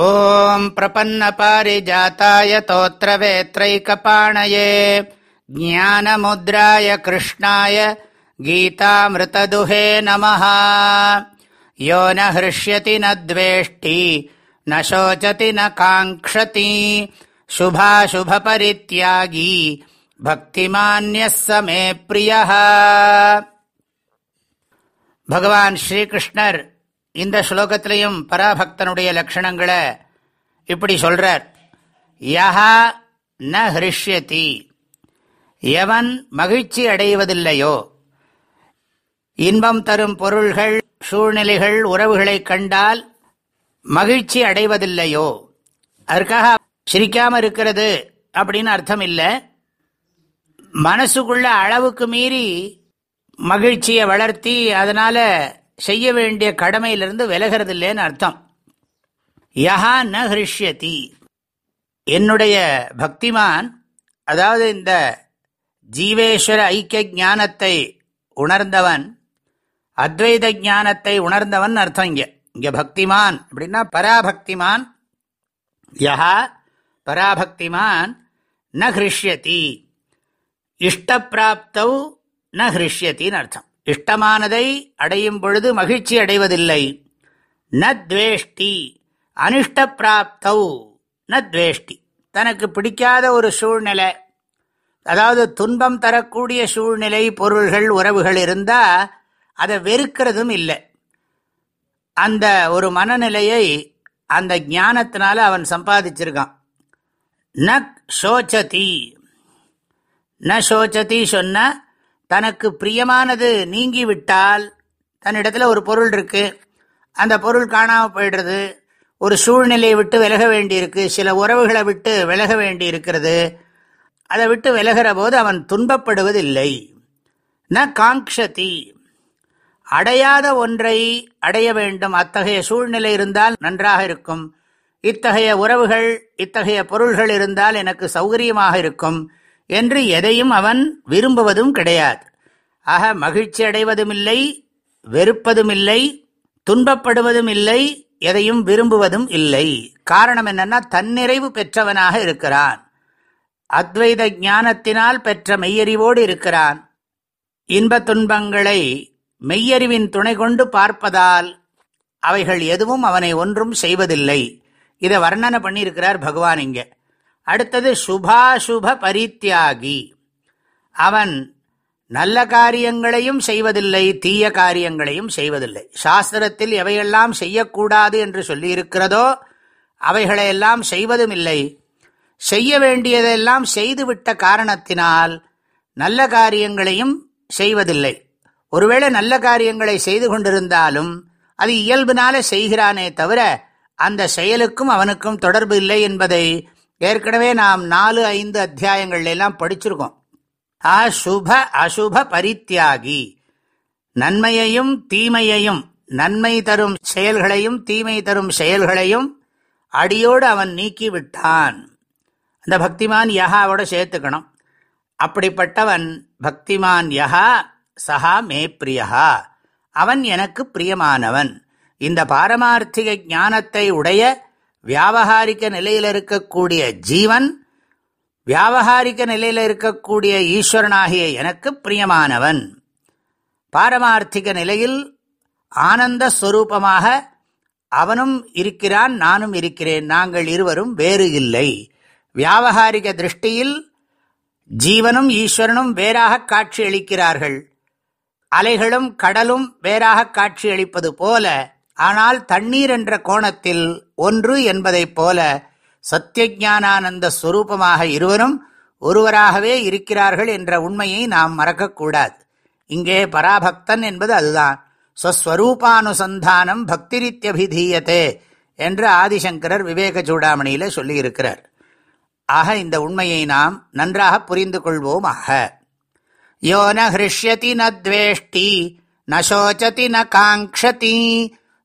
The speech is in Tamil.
ॐ प्रपन्नपारिजाताय तोत्रवेत्रैकपाणये ज्ञानमुद्राय कृष्णाय गीतामृतदुहे नमः यो न हृष्यति न द्वेष्टि न शोचति न काङ्क्षति शुभाशुभपरित्यागी भक्तिमान्यः स मे प्रियः भगवान् श्रीकृष्णर् இந்த ஸ்லோகத்திலையும் பராபக்தனுடைய லட்சணங்களை இப்படி சொல்றார். யஹா ந ஹிருஷ்யதி. எவன் மகிழ்ச்சி அடைவதில்லையோ இன்பம் தரும் பொருள்கள் சூழ்நிலைகள் உறவுகளை கண்டால் மகிழ்ச்சி அடைவதில்லையோ அதற்காக சிரிக்காமல் இருக்கிறது அப்படின்னு அர்த்தம் இல்லை மனசுக்குள்ள அளவுக்கு மீறி மகிழ்ச்சியை வளர்த்தி அதனால செய்ய வேண்டிய கடமையிலிருந்து விலகிறது இல்லைன்னு அர்த்தம். யஹா ந ஹிருஷ்யதி. என்னுடைய பக்திமான் அதாவது இந்த ஜீவேஸ்வர ஐக்கிய ஞானத்தை உணர்ந்தவன் அத்வைத ஞானத்தை உணர்ந்தவன் அர்த்தம் இங்கே. இங்கே பக்திமான் அப்படின்னா பராபக்திமான். யஹா பராபக்திமான் ந ஹிருஷ்யதி. இஷ்டப்பிராப்தௌ ந ஹிருஷ்யத்தின்னு அர்த்தம். இஷ்டமானதை அடையும் பொழுது மகிழ்ச்சி அடைவதில்லை. நத்வேஷ்டி அனிஷ்ட பிராப்தௌ நத்வேஷ்டி தனக்கு பிடிக்காத ஒரு சூழ்நிலை அதாவது துன்பம் தரக்கூடிய சூழ்நிலை பொருள்கள் உறவுகள் இருந்தால் அதை வெறுக்கிறதும் இல்லை. அந்த ஒரு மனநிலையை அந்த ஞானத்தினால அவன் சம்பாதிச்சிருக்கான். ந சோச்சதி. ந சோச்சதி சொன்ன தனக்கு பிரியமானது நீங்கிவிட்டால் தன்னிடத்துல ஒரு பொருள் இருக்கு. அந்த பொருள் காணாமல் போயிடுறது. ஒரு சூழ்நிலையை விட்டு விலக வேண்டியிருக்கு. சில உறவுகளை விட்டு விலக வேண்டி இருக்கிறது அதை விட்டு விலகிற போது அவன் துன்பப்படுவதில்லை. ந காங்ஷதி அடையாத ஒன்றை அடைய வேண்டும். அத்தகைய சூழ்நிலை இருந்தால் நன்றாக இருக்கும். இத்தகைய உறவுகள் இத்தகைய பொருள்கள் இருந்தால் எனக்கு சௌகரியமாக இருக்கும். என்று எதையும் அவன் விரும்புவதும் கிடையாது. ஆக மகிழ்ச்சி அடைவதும் இல்லை வெறுப்பதும் இல்லை துன்பப்படுவதும் இல்லை எதையும் விரும்புவதும் இல்லை. காரணம் என்னன்னா தன்னிறைவு பெற்றவனாக இருக்கிறான். அத்வைத ஞானத்தினால் பெற்ற மெய்யறிவோடு இருக்கிறான். இன்ப துன்பங்களை மெய்யறிவின் துணை கொண்டு பார்ப்பதால் அவைகள் எதுவும் அவனை ஒன்றும் செய்வதில்லை. இதை வர்ணனை பண்ணியிருக்கிறார் பகவான் இங்கே. அடுத்தது சுபாசுப பரித்தியாகி. அவன் நல்ல காரியங்களையும் செய்வதில்லை தீய காரியங்களையும் செய்வதில்லை. சாஸ்திரத்தில் எவையெல்லாம் செய்யக்கூடாது என்று சொல்லியிருக்கிறதோ அவைகளையெல்லாம் செய்வதும் இல்லை செய்ய வேண்டியதெல்லாம் செய்துவிட்ட காரணத்தினால் நல்ல காரியங்களையும் செய்வதில்லை. ஒருவேளை நல்ல காரியங்களை செய்து கொண்டிருந்தாலும் அது இயல்பினால செய்கிறானே தவிர அந்த செயலுக்கும் அவனுக்கும் தொடர்பு இல்லை என்பதை ஏற்கனவே நாம் நாலு ஐந்து அத்தியாயங்கள்ல எல்லாம் படிச்சிருக்கோம். அசுப அசுப பரித்தியாகி நன்மையையும் தீமையையும் நன்மை தரும் செயல்களையும் தீமை தரும் செயல்களையும் அடியோடு அவன் நீக்கிவிட்டான். அந்த பக்திமான் யஹாவோட சேர்த்துக்கணும். அப்படிப்பட்டவன் பக்திமான் யஹா சஹா மே பிரியா அவன் எனக்கு பிரியமானவன். இந்த பாரமார்த்திக ஞானத்தை உடைய வியாபகாரிக்க நிலையில் இருக்கக்கூடிய ஜீவன் வியாபகாரிக்க நிலையில் இருக்கக்கூடிய ஈஸ்வரனாகிய எனக்கு பிரியமானவன். பாரமார்த்திக நிலையில் ஆனந்த ஸ்வரூபமாக அவனும் இருக்கிறான் நானும் இருக்கிறேன் நாங்கள் இருவரும் வேறு இல்லை. வியாபகாரிக திருஷ்டியில் ஜீவனும் ஈஸ்வரனும் வேறாக காட்சி அளிக்கிறார்கள் அலைகளும் கடலும் வேறாக காட்சி அளிப்பது போல ஆனால் தண்ணீர் என்ற கோணத்தில் ஒன்று என்பதைப் போல சத்தியஜானானந்த ஸ்வரூபமாக இருவரும் ஒருவராகவே இருக்கிறார்கள் என்ற உண்மையை நாம் மறக்கக்கூடாது. இங்கே பராபக்தன் என்பது அதுதான். ஸ்வஸ்வரூபானுசந்தானம் பக்திரித்யபிதீயத்தே என்று ஆதிசங்கரர் விவேக சூடாமணியில சொல்லியிருக்கிறார். ஆக இந்த உண்மையை நாம் நன்றாக புரிந்து கொள்வோம் ஆக யோ ந ஹிருஷ்யதி ந துவேஷ்டி ந சோச்சதி ந காங்க்ஷதி